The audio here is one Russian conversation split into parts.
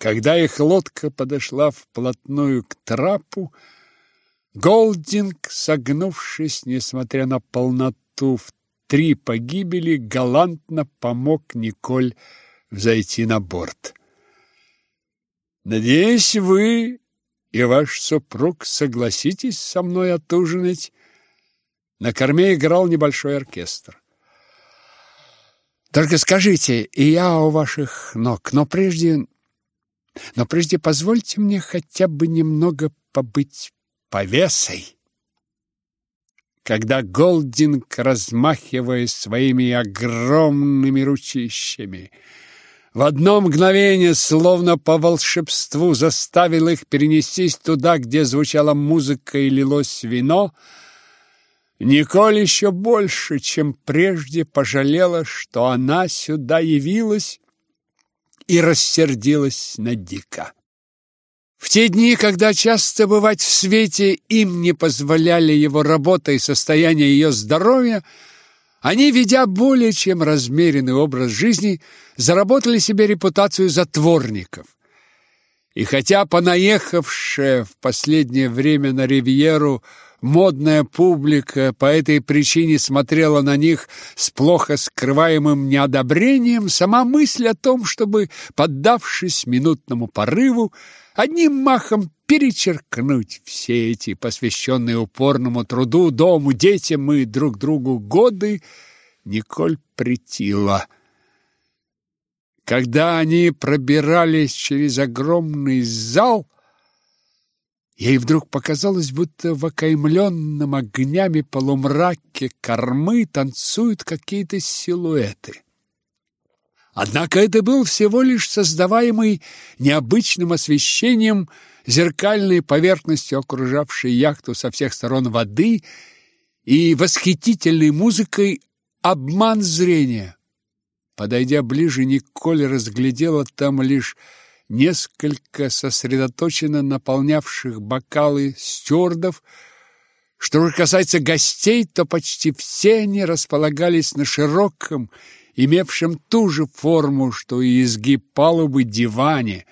Когда их лодка подошла вплотную к трапу, Голдинг, согнувшись, несмотря на полноту в три погибели, галантно помог Николь взойти на борт. «Надеюсь, вы и ваш супруг согласитесь со мной отужинать?» На корме играл небольшой оркестр. «Только скажите, и я у ваших ног, но прежде... Но прежде позвольте мне хотя бы немного побыть повесой. Когда Голдинг, размахивая своими огромными ручищами, в одно мгновение, словно по волшебству, заставил их перенестись туда, где звучала музыка и лилось вино, Николь еще больше, чем прежде, пожалела, что она сюда явилась и рассердилась на Дика. В те дни, когда часто бывать в свете им не позволяли его работа и состояние ее здоровья, они, ведя более чем размеренный образ жизни, заработали себе репутацию затворников. И хотя понаехавшая в последнее время на Ривьеру модная публика по этой причине смотрела на них с плохо скрываемым неодобрением, сама мысль о том, чтобы, поддавшись минутному порыву, одним махом перечеркнуть все эти посвященные упорному труду, дому, детям и друг другу годы, Николь притила. Когда они пробирались через огромный зал, ей вдруг показалось, будто в окаймленном огнями полумраке кормы танцуют какие-то силуэты. Однако это был всего лишь создаваемый необычным освещением зеркальной поверхностью окружавшей яхту со всех сторон воды и восхитительной музыкой обман зрения. Подойдя ближе, Николь разглядела там лишь несколько сосредоточенно наполнявших бокалы стюардов. Что же касается гостей, то почти все они располагались на широком имевшем ту же форму, что и изгиб палубы диване.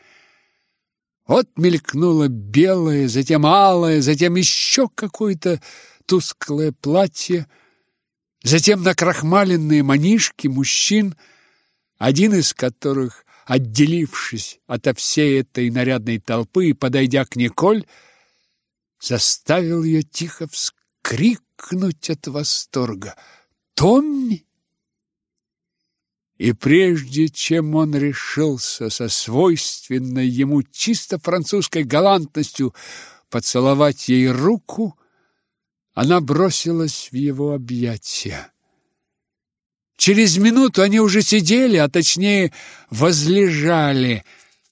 Вот мелькнуло белое, затем алое, затем еще какое-то тусклое платье, затем накрахмаленные манишки мужчин, один из которых, отделившись ото всей этой нарядной толпы и подойдя к Николь, заставил ее тихо вскрикнуть от восторга. «Томми!» И прежде чем он решился со свойственной ему чисто французской галантностью поцеловать ей руку, она бросилась в его объятия. Через минуту они уже сидели, а точнее возлежали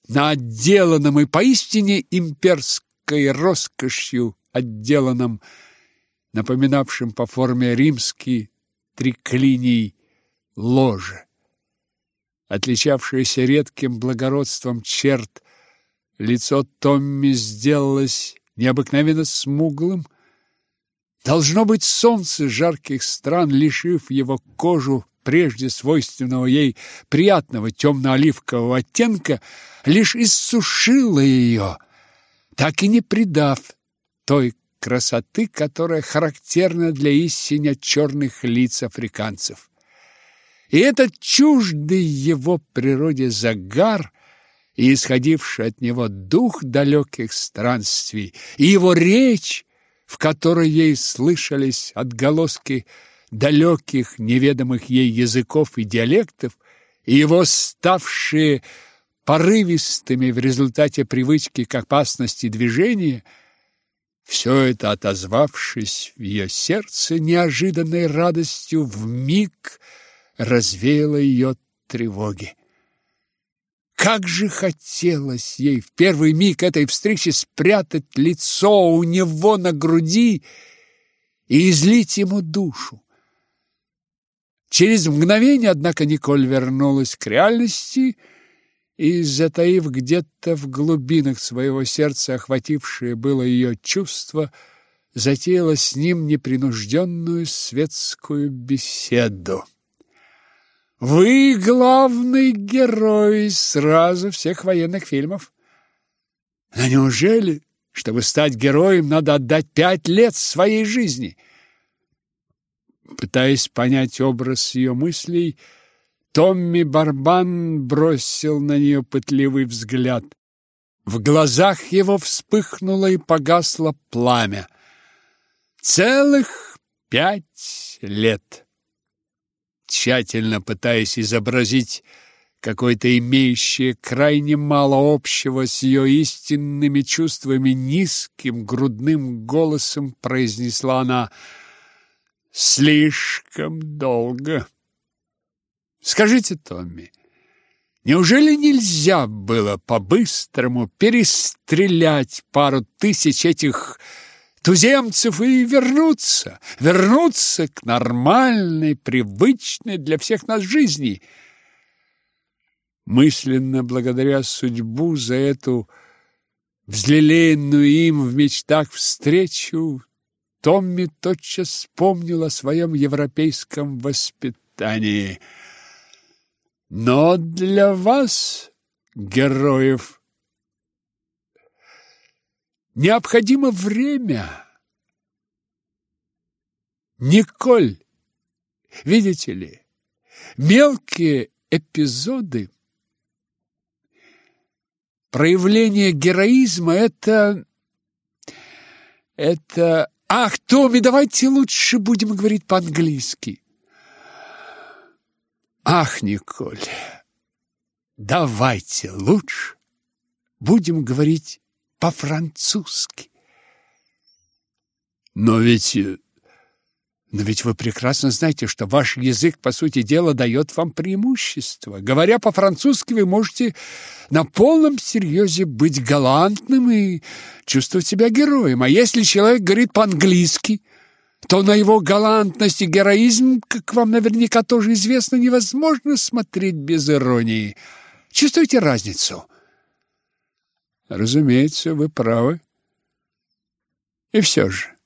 на отделанном и поистине имперской роскошью отделанном, напоминавшем по форме римский триклиний ложе отличавшееся редким благородством черт, лицо Томми сделалось необыкновенно смуглым. Должно быть, солнце жарких стран, лишив его кожу прежде свойственного ей приятного темно-оливкового оттенка, лишь иссушило ее, так и не придав той красоты, которая характерна для истинно черных лиц африканцев. И этот чуждый его природе загар и исходивший от него дух далеких странствий, и его речь, в которой ей слышались отголоски далеких, неведомых ей языков и диалектов, и его ставшие порывистыми в результате привычки к опасности движения, все это, отозвавшись в ее сердце неожиданной радостью, в миг развеяло ее тревоги. Как же хотелось ей в первый миг этой встречи спрятать лицо у него на груди и излить ему душу. Через мгновение, однако, Николь вернулась к реальности и, затаив где-то в глубинах своего сердца охватившее было ее чувство, затеяла с ним непринужденную светскую беседу. Вы главный герой сразу всех военных фильмов. А неужели, чтобы стать героем, надо отдать пять лет своей жизни? Пытаясь понять образ ее мыслей, Томми Барбан бросил на нее пытливый взгляд. В глазах его вспыхнуло и погасло пламя. Целых пять лет. Тщательно пытаясь изобразить какое-то имеющее крайне мало общего с ее истинными чувствами, низким грудным голосом произнесла она «Слишком долго». Скажите, Томми, Неужели нельзя было по-быстрому перестрелять пару тысяч этих туземцев и вернуться, вернуться к нормальной, привычной для всех нас жизни? Мысленно благодаря судьбу за эту взлеленную им в мечтах встречу, Томми тотчас вспомнил о своем европейском воспитании – но для вас, героев, необходимо время. Николь, видите ли, мелкие эпизоды проявление героизма это это Ах, Томми, давайте лучше будем говорить по-английски. Ах, Николь, давайте лучше будем говорить по-французски. Но ведь... Но ведь вы прекрасно знаете, что ваш язык, по сути дела, дает вам преимущество. Говоря по-французски, вы можете на полном серьезе быть галантным и чувствовать себя героем. А если человек говорит по-английски то на его галантность и героизм, как вам наверняка тоже известно, невозможно смотреть без иронии. Чувствуете разницу? Разумеется, вы правы. И все же,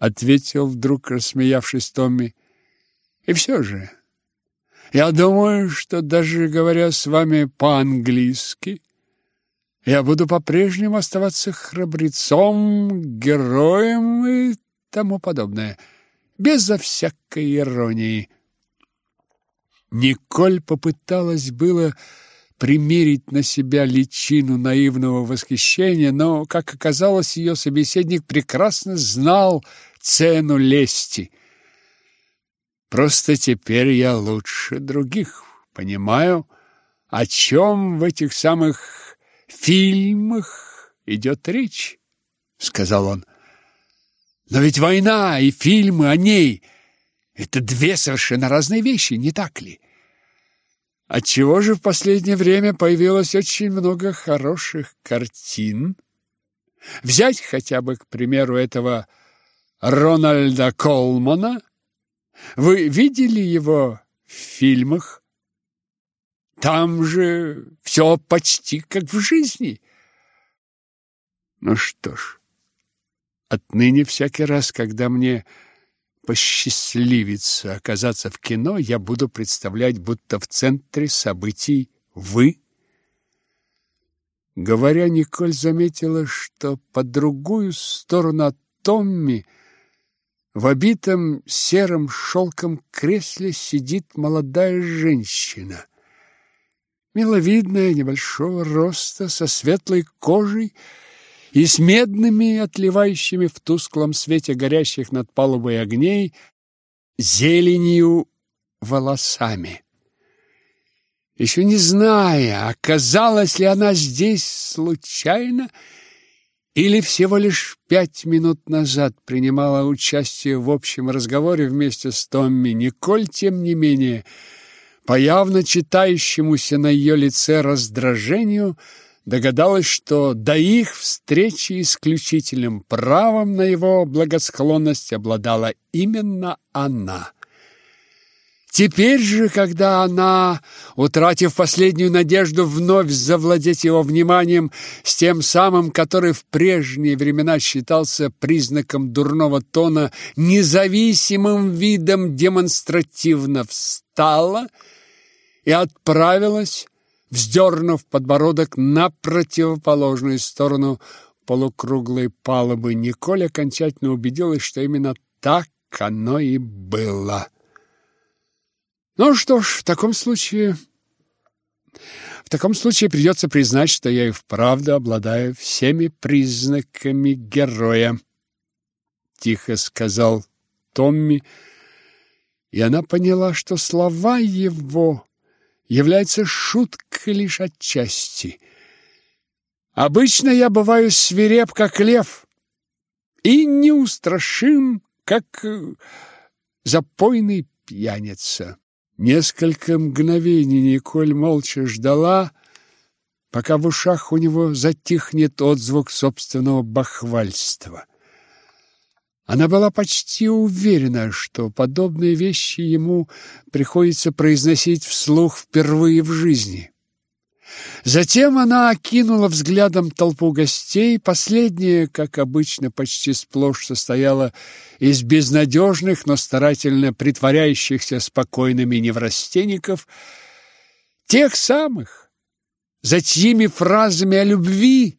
ответил вдруг, рассмеявшись Томми, и все же, я думаю, что даже говоря с вами по-английски, я буду по-прежнему оставаться храбрецом, героем и тому подобное, безо всякой иронии. Николь попыталась было примерить на себя личину наивного восхищения, но, как оказалось, ее собеседник прекрасно знал цену лести. Просто теперь я лучше других понимаю, о чем в этих самых фильмах идет речь, — сказал он. Но ведь война и фильмы о ней – это две совершенно разные вещи, не так ли? Отчего же в последнее время появилось очень много хороших картин? Взять хотя бы, к примеру, этого Рональда Колмана. Вы видели его в фильмах? Там же все почти как в жизни. Ну что ж, Отныне всякий раз, когда мне посчастливится оказаться в кино, я буду представлять, будто в центре событий вы. Говоря, Николь заметила, что по другую сторону от Томми в обитом серым шелком кресле сидит молодая женщина. Миловидная, небольшого роста, со светлой кожей, и с медными, отливающими в тусклом свете горящих над палубой огней, зеленью волосами. Еще не зная, оказалась ли она здесь случайно или всего лишь пять минут назад принимала участие в общем разговоре вместе с Томми, Николь, тем не менее, по явно читающемуся на ее лице раздражению, догадалась, что до их встречи исключительным правом на его благосклонность обладала именно она. Теперь же, когда она, утратив последнюю надежду вновь завладеть его вниманием с тем самым, который в прежние времена считался признаком дурного тона, независимым видом демонстративно встала и отправилась, вздернув подбородок на противоположную сторону полукруглой палубы. Николь окончательно убедилась, что именно так оно и было. Ну что ж, в таком случае... В таком случае придется признать, что я и вправду обладаю всеми признаками героя, тихо сказал Томми, и она поняла, что слова его являются шуткой лишь отчасти. Обычно я бываю свиреп, как лев, и неустрашим, как э, запойный пьяница. Несколько мгновений Николь молча ждала, пока в ушах у него затихнет отзвук собственного бахвальства. Она была почти уверена, что подобные вещи ему приходится произносить вслух впервые в жизни. Затем она окинула взглядом толпу гостей. Последняя, как обычно, почти сплошь состояла из безнадежных, но старательно притворяющихся спокойными неврастенников, тех самых, за чьими фразами о любви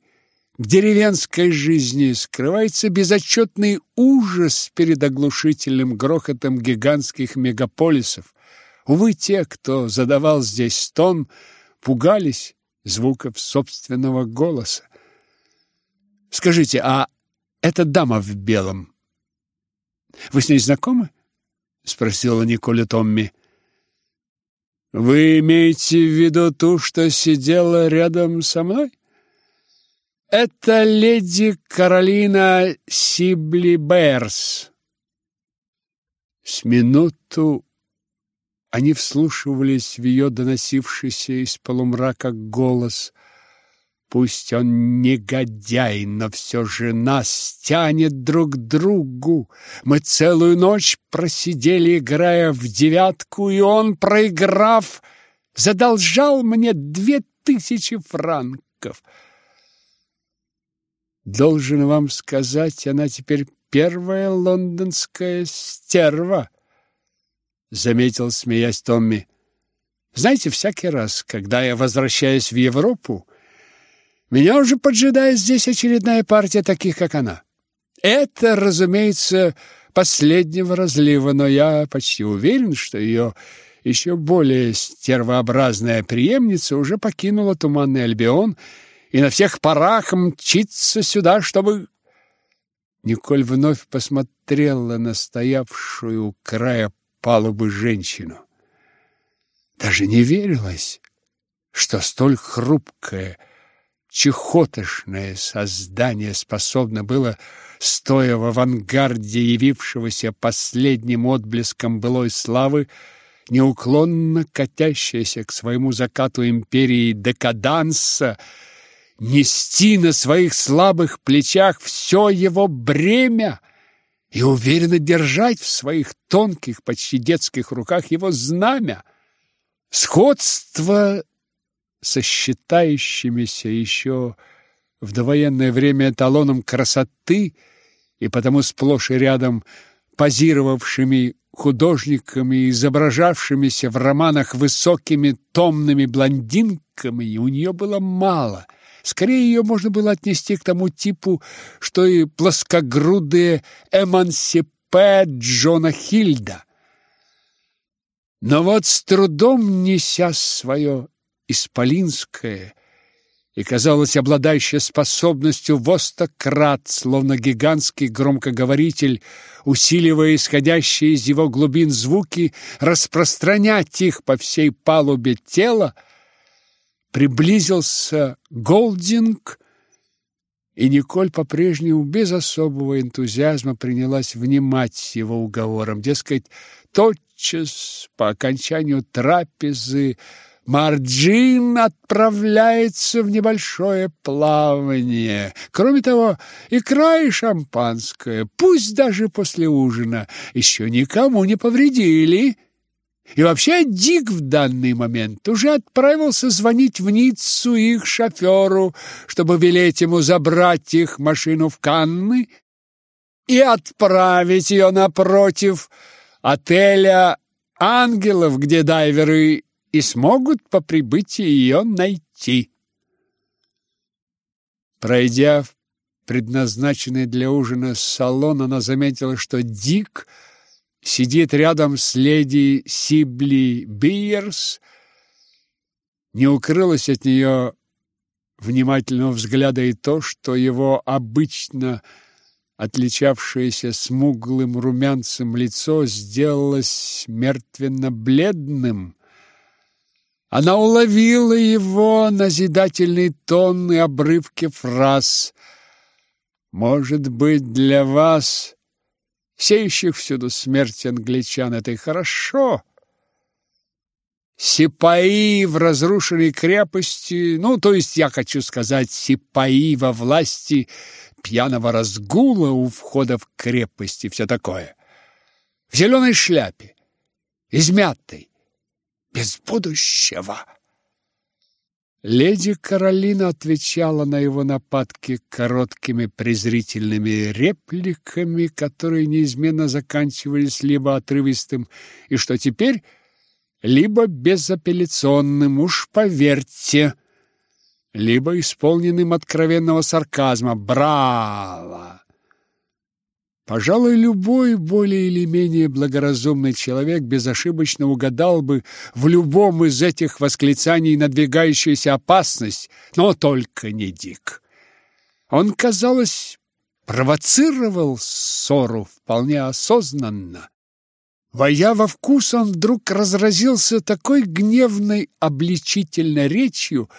в деревенской жизни скрывается безотчетный ужас перед оглушительным грохотом гигантских мегаполисов. Увы, те, кто задавал здесь стон, пугались звуков собственного голоса. Скажите, а эта дама в белом, вы с ней знакомы? спросила Николя Томми. Вы имеете в виду ту, что сидела рядом со мной? Это леди Каролина Сибли Берс. С минуту они вслушивались в ее доносившийся из полумрака голос. Пусть он негодяй, но все же нас тянет друг к другу. Мы целую ночь просидели, играя в девятку, и он, проиграв, задолжал мне две тысячи франков. Должен вам сказать, она теперь первая лондонская стерва заметил, смеясь Томми. Знаете, всякий раз, когда я возвращаюсь в Европу, меня уже поджидает здесь очередная партия таких, как она. Это, разумеется, последнего разлива, но я почти уверен, что ее еще более стервообразная преемница уже покинула туманный Альбион и на всех парах мчится сюда, чтобы... Николь вновь посмотрела на стоявшую у края палубы женщину. Даже не верилось, что столь хрупкое, чехотошное создание способно было, стоя в авангарде явившегося последним отблеском былой славы, неуклонно катящаяся к своему закату империи декаданса, нести на своих слабых плечах все его бремя — и уверенно держать в своих тонких, почти детских руках его знамя. Сходство со считающимися еще в довоенное время эталоном красоты и потому сплошь и рядом позировавшими художниками, изображавшимися в романах высокими томными блондинками, у нее было мало – Скорее ее можно было отнести к тому типу, что и плоскогрудые эмансипе Джона Хильда. Но вот с трудом неся свое исполинское и, казалось, обладающее способностью востократ, словно гигантский громкоговоритель, усиливая исходящие из его глубин звуки, распространять их по всей палубе тела, приблизился Голдинг, и Николь по-прежнему без особого энтузиазма принялась внимать его уговорам. Дескать, тотчас по окончанию трапезы Марджин отправляется в небольшое плавание. Кроме того, икра и шампанское, пусть даже после ужина, еще никому не повредили. И вообще Дик в данный момент уже отправился звонить в Ниццу их шоферу, чтобы велеть ему забрать их машину в Канны и отправить ее напротив отеля «Ангелов», где дайверы и смогут по прибытии ее найти. Пройдя в предназначенный для ужина салон, она заметила, что Дик сидит рядом с леди Сибли Биерс. Не укрылось от нее внимательного взгляда и то, что его обычно отличавшееся смуглым румянцем лицо сделалось мертвенно-бледным. Она уловила его назидательный тон и обрывки фраз. «Может быть, для вас, сеющих всюду смерть англичан, это и хорошо». Сипаи в разрушенной крепости, ну, то есть я хочу сказать, сипаи во власти пьяного разгула у входа в крепость и все такое. В зеленой шляпе, измятой, без будущего. Леди Каролина отвечала на его нападки короткими презрительными репликами, которые неизменно заканчивались либо отрывистым «и что теперь?», либо безапелляционным «уж поверьте», либо исполненным откровенного сарказма «Браво!». Пожалуй, любой более или менее благоразумный человек безошибочно угадал бы в любом из этих восклицаний надвигающуюся опасность, но только не Дик. Он, казалось, провоцировал ссору вполне осознанно. Войя во вкус, он вдруг разразился такой гневной обличительной речью,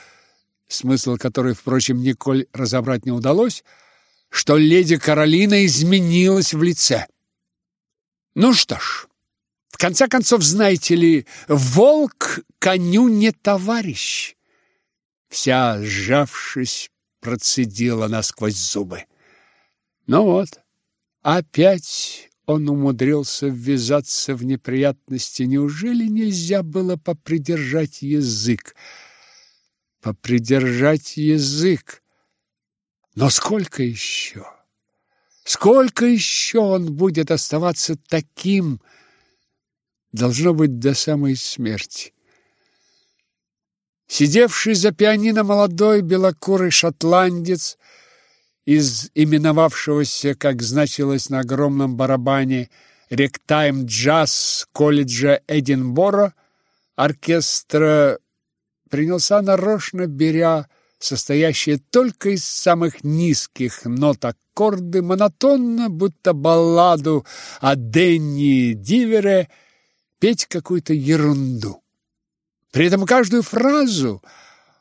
смысл которой, впрочем, Николь разобрать не удалось, что леди Каролина изменилась в лице. Ну что ж, в конце концов, знаете ли, волк коню не товарищ. Вся, сжавшись, процедила насквозь зубы. Ну вот, опять он умудрился ввязаться в неприятности. Неужели нельзя было попридержать язык? Попридержать язык. Но сколько еще? Сколько еще он будет оставаться таким, должно быть, до самой смерти? Сидевший за пианино молодой белокурый шотландец из именовавшегося, как значилось на огромном барабане, ректайм джаз колледжа Эдинборо, оркестра принялся нарочно беря состоящие только из самых низких нот аккорды, монотонно, будто балладу о Денни Дивере, петь какую-то ерунду. При этом каждую фразу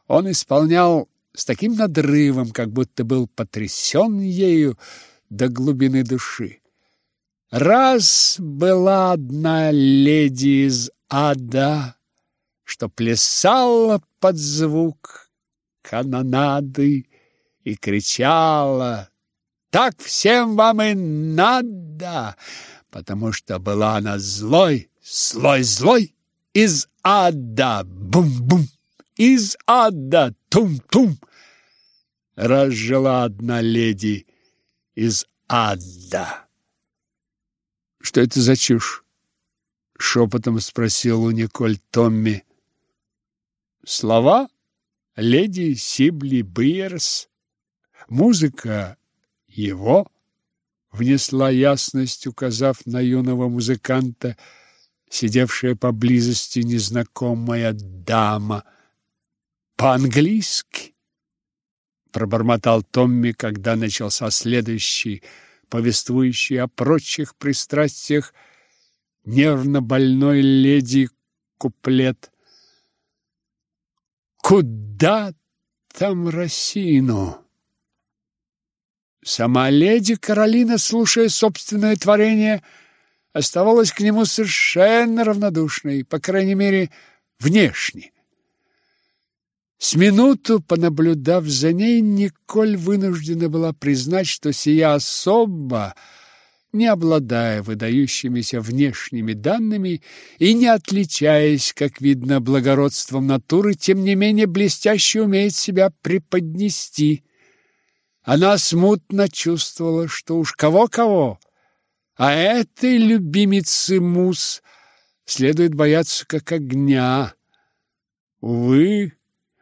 он исполнял с таким надрывом, как будто был потрясен ею до глубины души. Раз была одна леди из ада, что плясала под звук канонады и кричала «Так всем вам и надо!» потому что была она злой, злой-злой из ада, бум-бум, из ада, тум-тум. Разжила одна леди из ада. Что это за чушь? Шепотом спросил у Николь Томми. Слова леди Сибли Бирс. Музыка его внесла ясность, указав на юного музыканта, сидевшая поблизости незнакомая дама. По-английски пробормотал Томми, когда начался следующий, повествующий о прочих пристрастиях нервно больной леди куплет. Куда там Росину? Сама леди Каролина, слушая собственное творение, оставалась к нему совершенно равнодушной, по крайней мере, внешне. С минуту, понаблюдав за ней, Николь вынуждена была признать, что сия особа не обладая выдающимися внешними данными и не отличаясь, как видно, благородством натуры, тем не менее блестяще умеет себя преподнести. Она смутно чувствовала, что уж кого-кого, а этой любимицы мус следует бояться как огня. Увы,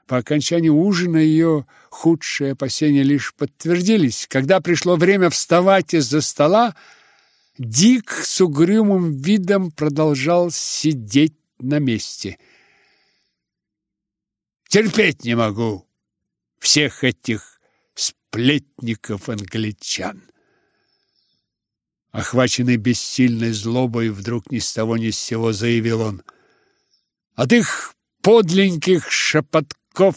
по окончании ужина ее худшие опасения лишь подтвердились. Когда пришло время вставать из-за стола, Дик с угрюмым видом продолжал сидеть на месте. «Терпеть не могу всех этих сплетников-англичан!» Охваченный бессильной злобой, вдруг ни с того ни с сего заявил он. «От их подленьких шепотков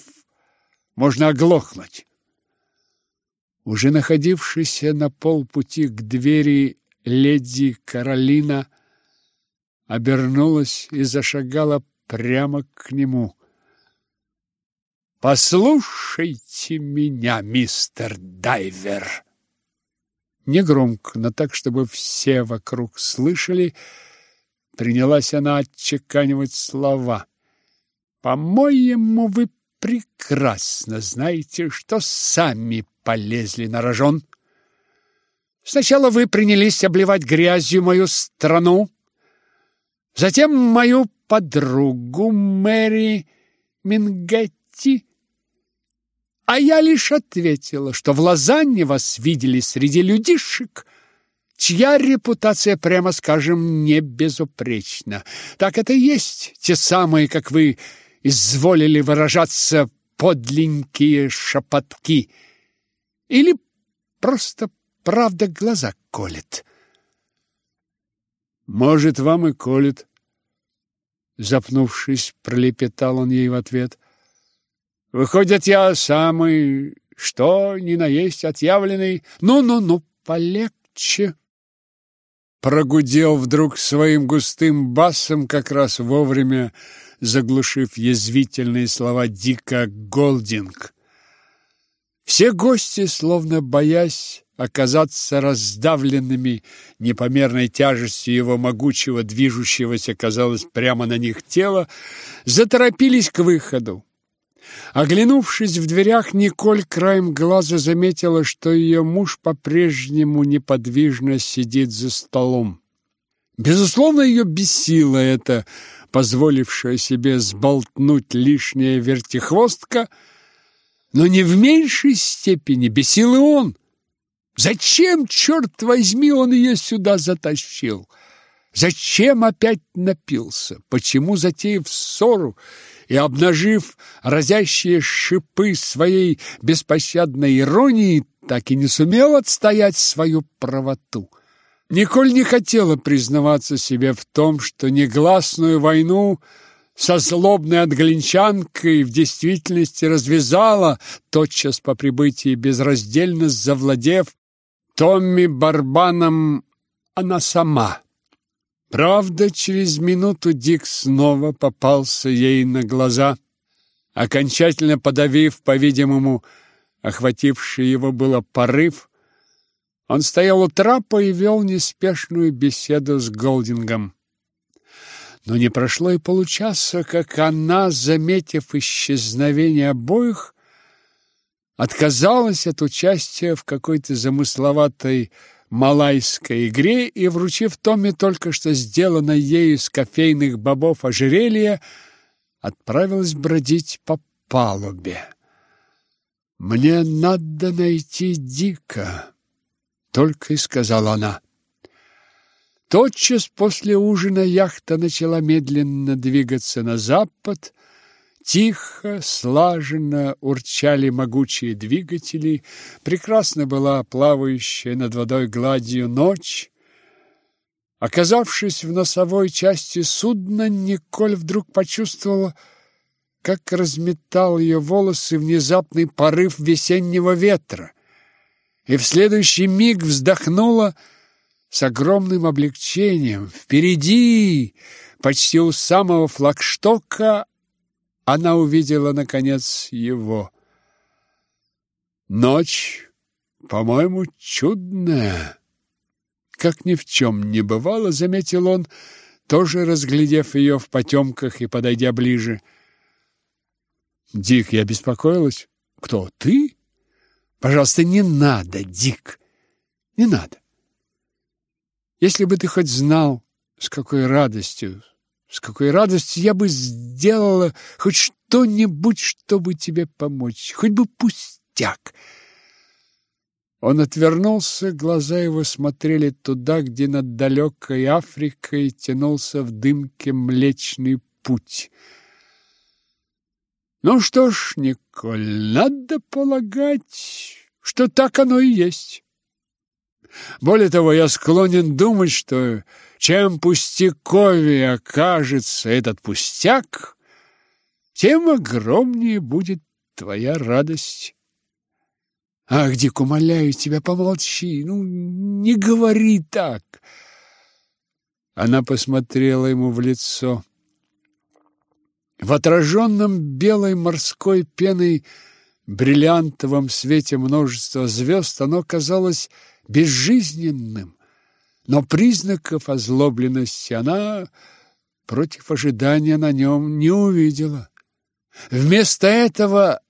можно оглохнуть!» Уже находившийся на полпути к двери леди Каролина обернулась и зашагала прямо к нему. «Послушайте меня, мистер Дайвер!» Негромко, но так, чтобы все вокруг слышали, принялась она отчеканивать слова. «По-моему, вы прекрасно знаете, что сами полезли на рожон. Сначала вы принялись обливать грязью мою страну, затем мою подругу Мэри Мингетти, а я лишь ответила, что в Лозанне вас видели среди людишек, чья репутация, прямо скажем, не безупречна. Так это и есть те самые, как вы изволили выражаться, подленькие шепотки. Или просто правда глаза колет. Может, вам и колет. Запнувшись, пролепетал он ей в ответ. Выходит, я самый, что ни на есть отъявленный. Ну-ну-ну, полегче. Прогудел вдруг своим густым басом, как раз вовремя заглушив язвительные слова Дика Голдинг. Все гости, словно боясь оказаться раздавленными непомерной тяжестью его могучего, движущегося, казалось, прямо на них тела, заторопились к выходу. Оглянувшись в дверях, Николь краем глаза заметила, что ее муж по-прежнему неподвижно сидит за столом. Безусловно, ее бесило это, позволившая себе сболтнуть лишняя вертихвостка – но не в меньшей степени бесил и он. Зачем, черт возьми, он ее сюда затащил? Зачем опять напился? Почему, затеяв ссору и обнажив разящие шипы своей беспощадной иронии, так и не сумел отстоять свою правоту? Николь не хотела признаваться себе в том, что негласную войну со злобной отглинчанкой в действительности развязала, тотчас по прибытии безраздельно завладев Томми Барбаном она сама. Правда, через минуту Дик снова попался ей на глаза, окончательно подавив, по-видимому, охвативший его было порыв, он стоял у трапа и вел неспешную беседу с Голдингом. Но не прошло и получаса, как она, заметив исчезновение обоих, отказалась от участия в какой-то замысловатой малайской игре и, вручив Томми только что сделанное ею из кофейных бобов ожерелье, отправилась бродить по палубе. «Мне надо найти Дика», — только и сказала она. Тотчас после ужина яхта начала медленно двигаться на запад. Тихо, слаженно урчали могучие двигатели. Прекрасно была плавающая над водой гладью ночь. Оказавшись в носовой части судна, Николь вдруг почувствовала, как разметал ее волосы внезапный порыв весеннего ветра. И в следующий миг вздохнула, с огромным облегчением. Впереди, почти у самого флагштока, она увидела, наконец, его. Ночь, по-моему, чудная. Как ни в чем не бывало, заметил он, тоже разглядев ее в потемках и подойдя ближе. Дик, я беспокоилась. Кто, ты? Пожалуйста, не надо, Дик, не надо. Если бы ты хоть знал, с какой радостью, С какой радостью я бы сделала хоть что-нибудь, чтобы тебе помочь, хоть бы пустяк. Он отвернулся, глаза его смотрели туда, где над далекой Африкой тянулся в дымке Млечный Путь. Ну что ж, Николь, надо полагать, что так оно и есть. Более того, я склонен думать, что чем пустяковее окажется этот пустяк, тем огромнее будет твоя радость. Ах, Дик, умоляю тебя, помолчи, ну, не говори так. Она посмотрела ему в лицо. В отраженном белой морской пеной бриллиантовом свете множества звезд оно казалось безжизненным, но признаков озлобленности она против ожидания на нем не увидела. Вместо этого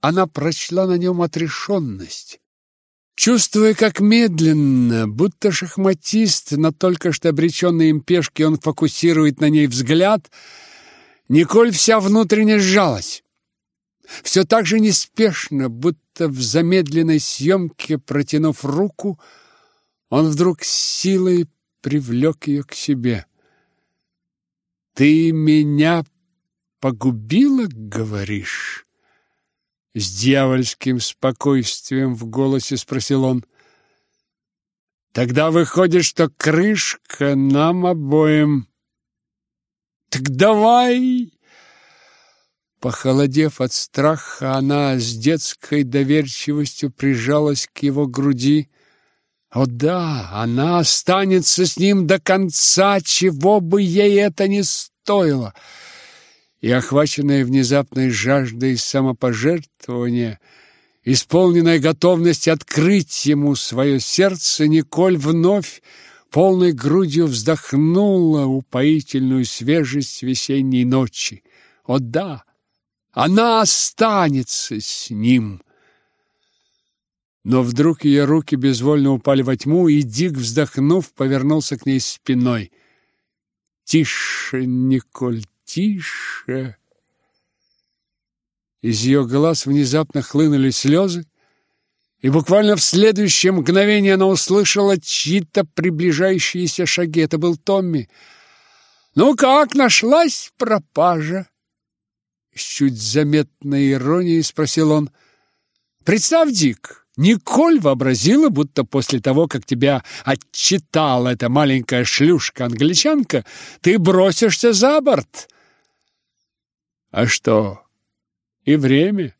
она прочла на нем отрешенность. Чувствуя, как медленно, будто шахматист, на только что обреченной им пешке он фокусирует на ней взгляд, Николь вся внутренне сжалась. Все так же неспешно, будто в замедленной съемке, протянув руку, он вдруг силой привлек ее к себе. «Ты меня погубила, говоришь?» С дьявольским спокойствием в голосе спросил он. Тогда выходит, что крышка нам обоим. Так давай! Похолодев от страха, она с детской доверчивостью прижалась к его груди. О да, она останется с ним до конца, чего бы ей это ни стоило и, охваченная внезапной жаждой самопожертвования, исполненная готовность открыть ему свое сердце, Николь вновь полной грудью вздохнула упоительную свежесть весенней ночи. О да, она останется с ним. Но вдруг ее руки безвольно упали во тьму, и Дик, вздохнув, повернулся к ней спиной. «Тише, Николь, тише!» Из ее глаз внезапно хлынули слезы, и буквально в следующее мгновение она услышала чьи-то приближающиеся шаги. Это был Томми. «Ну как, нашлась пропажа?» С чуть заметной иронией спросил он. «Представь, Дик, Николь вообразила, будто после того, как тебя отчитала эта маленькая шлюшка-англичанка, ты бросишься за борт. А что? И время,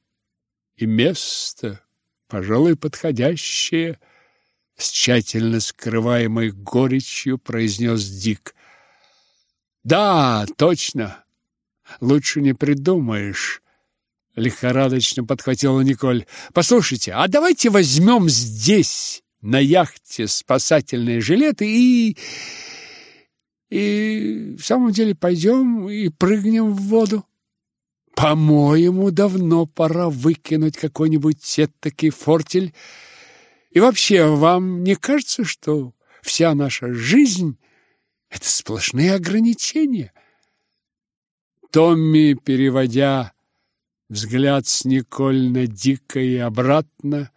и место, пожалуй, подходящее, с тщательно скрываемой горечью произнес Дик. Да, точно. Лучше не придумаешь. Лихорадочно подхватила Николь. Послушайте, а давайте возьмем здесь на яхте спасательные жилеты и и в самом деле пойдем и прыгнем в воду. По-моему, давно пора выкинуть какой-нибудь этакий фортель. И вообще, вам не кажется, что вся наша жизнь — это сплошные ограничения? Томми, переводя взгляд с Николь на Дика и обратно,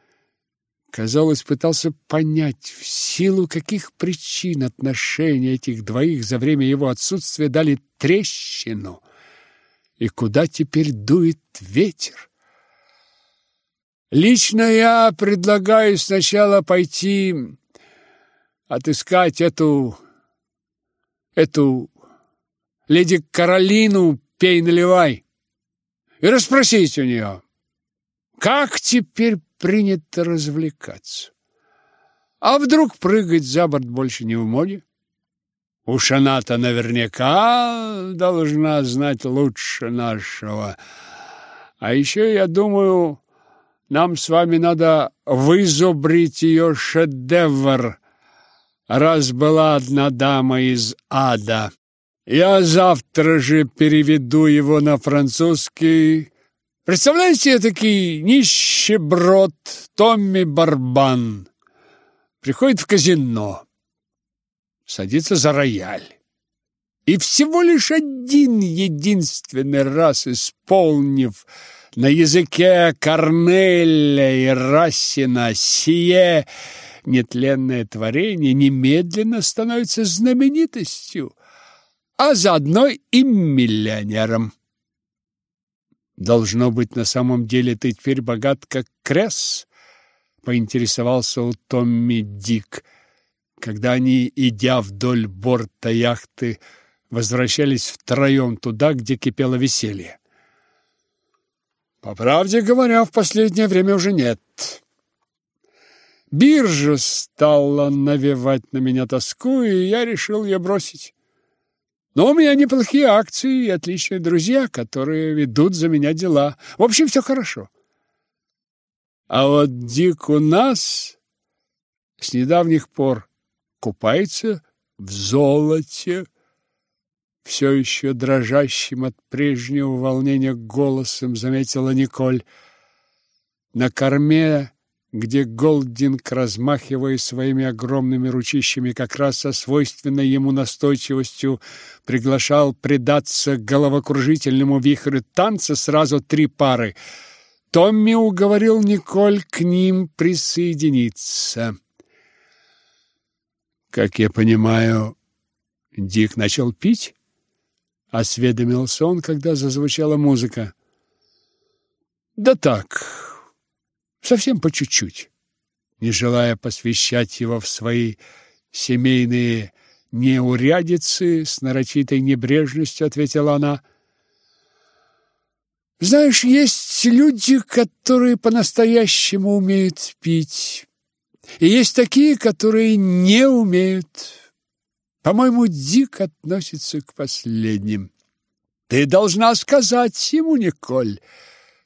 казалось, пытался понять, в силу каких причин отношения этих двоих за время его отсутствия дали трещину — и куда теперь дует ветер. Лично я предлагаю сначала пойти отыскать эту эту леди Каролину пей-наливай и расспросить у нее, как теперь принято развлекаться. А вдруг прыгать за борт больше не в моде? Уж она-то наверняка должна знать лучше нашего. А еще, я думаю, нам с вами надо вызубрить ее шедевр, раз была одна дама из ада. Я завтра же переведу его на французский. Представляете, такой нищеброд Томми Барбан приходит в казино садится за рояль. И всего лишь один единственный раз исполнив на языке Корнеля и Рассина сие нетленное творение немедленно становится знаменитостью, а заодно и миллионером. Должно быть, на самом деле ты теперь богат, как Кресс, поинтересовался у Томми Дик, когда они, идя вдоль борта яхты, возвращались втроем туда, где кипело веселье. По правде говоря, в последнее время уже нет. Биржа стала навевать на меня тоску, и я решил ее бросить. Но у меня неплохие акции и отличные друзья, которые ведут за меня дела. В общем, все хорошо. А вот Дик у нас с недавних пор купается в золоте, все еще дрожащим от прежнего волнения голосом заметила Николь. На корме где Голдинг, размахивая своими огромными ручищами, как раз со свойственной ему настойчивостью приглашал предаться головокружительному вихрю танца сразу три пары. Томми уговорил Николь к ним присоединиться. Как я понимаю, Дик начал пить? Осведомился он, когда зазвучала музыка. Да так, совсем по чуть-чуть. Не желая посвящать его в свои семейные неурядицы, с нарочитой небрежностью ответила она. Знаешь, есть люди, которые по-настоящему умеют пить, и есть такие, которые не умеют. По-моему, Дик относится к последним. Ты должна сказать ему, Николь,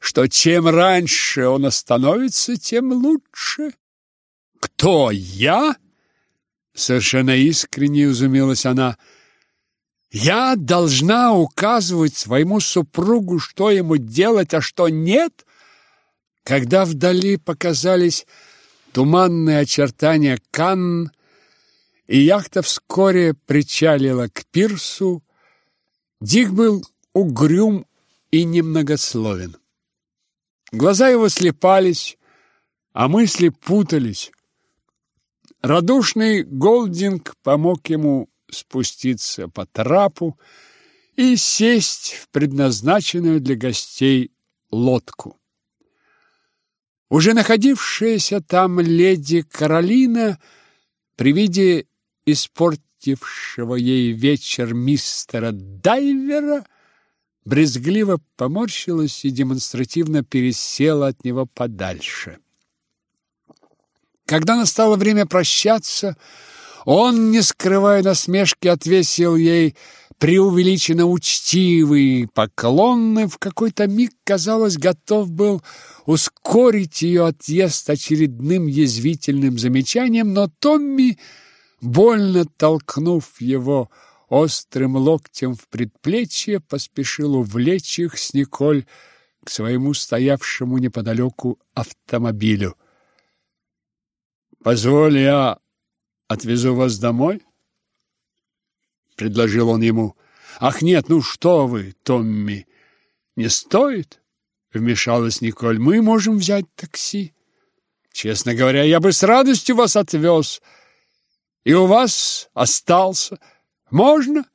что чем раньше он остановится, тем лучше. Кто я? Совершенно искренне изумилась она. Я должна указывать своему супругу, что ему делать, а что нет? Когда вдали показались туманные очертания Канн, и яхта вскоре причалила к пирсу, Дик был угрюм и немногословен. Глаза его слепались, а мысли путались. Радушный Голдинг помог ему спуститься по трапу и сесть в предназначенную для гостей лодку. Уже находившаяся там леди Каролина при виде испортившего ей вечер мистера Дайвера брезгливо поморщилась и демонстративно пересела от него подальше. Когда настало время прощаться, он, не скрывая насмешки, отвесил ей преувеличенно учтивый поклон, в какой-то миг, казалось, готов был ускорить ее отъезд очередным язвительным замечанием, но Томми, больно толкнув его острым локтем в предплечье поспешил увлечь их с Николь к своему стоявшему неподалеку автомобилю. «Позволь, я отвезу вас домой?» — предложил он ему. «Ах, нет, ну что вы, Томми, не стоит?» — вмешалась Николь. «Мы можем взять такси. Честно говоря, я бы с радостью вас отвез и у вас остался». Можно?